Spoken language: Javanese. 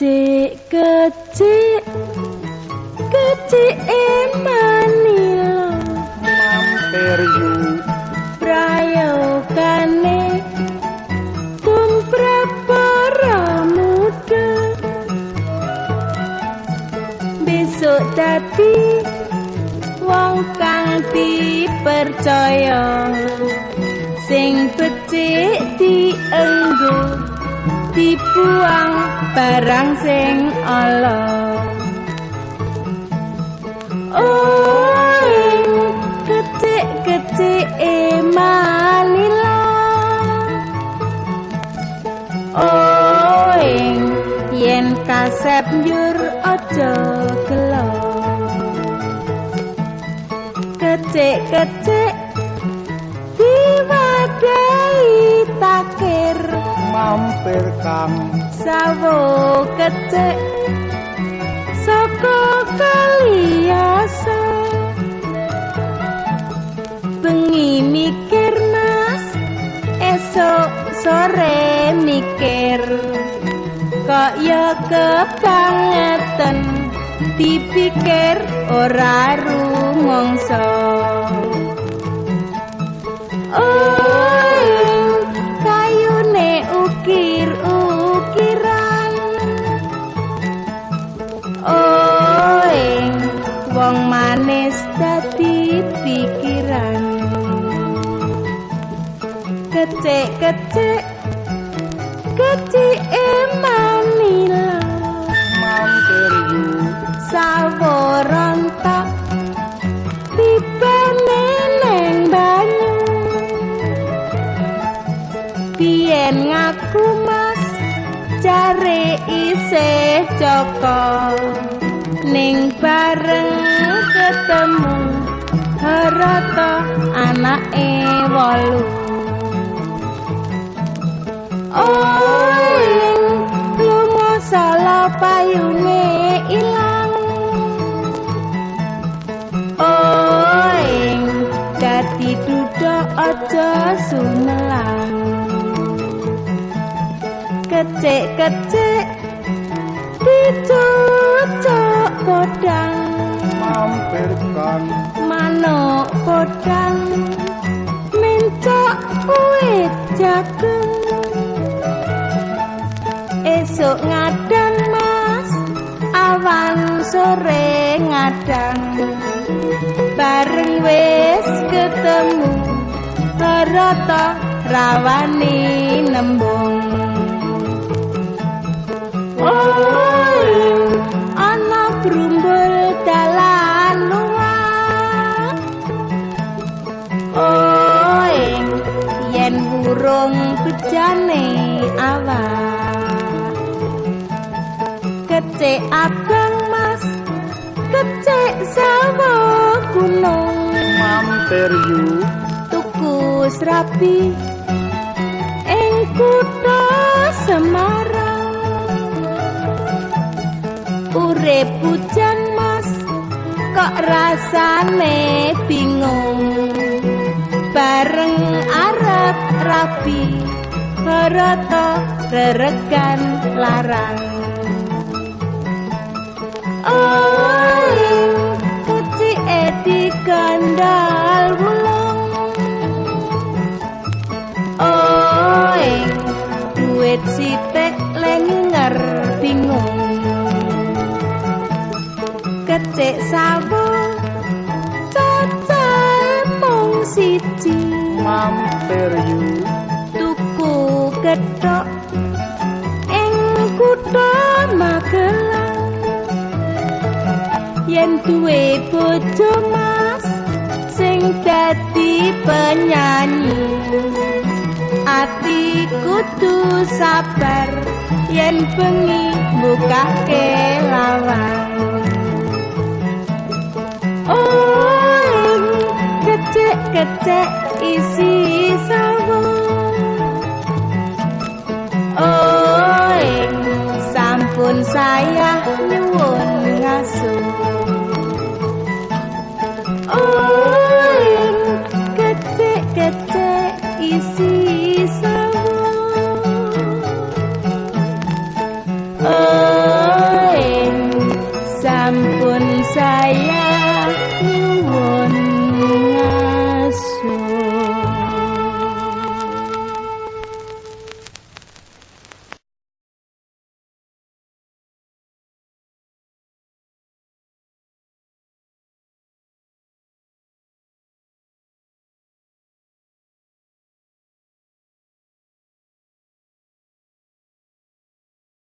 kecik kecik kecik manila mampir yu prayogane tumrap para muda. Besok dadi wong kang dipercaya sing becik dienggo dibuang barang sing ala. Oh kecik-kecik manila. Oh yen kasep njur aja gelo. Kecik-kecik mampir kang. Sawo kecik saka kaliasa bengi mikir mas. Esok sore mikir kok ya kebangetan dipikir ora rumangsa kecik-kecik kecik. Manila mampir yu saworontok tibane neng banyu. Biyen ngaku mas cari isih joko. Ning bareng ketemu harata anake wolu Oh, lunga salah payune ilang. Oh, dadi duda aja sumelang. Kecik-kecik dicucuk podang mampir kang manuk podang mencok kuit jagung sore ngadang. Bareng wis ketemu rata rawani nembung. Oh ana grumbul dalan luar oh yen burung bejane awak. Kecik abang kecik sawo gunung mampir yu. Tuku srabi ing kutha Semarang. Urip hujan mas. Kok rasane bingung. Bareng arep rapi. Rata reregan larang duit sitek lenger bingung. Kecik sawo cacahe mung siji. Mampir yu. Tuku kethok ing kutha Magelang. Yen duwe bojo mas sing dadi penyanyi ati kudu sabar yen bengi mbukake lawang Oh, kecek-kecek isi sawo. Oh, sampun saya nyuwun ngasuh. Oh, kecek-kecek isi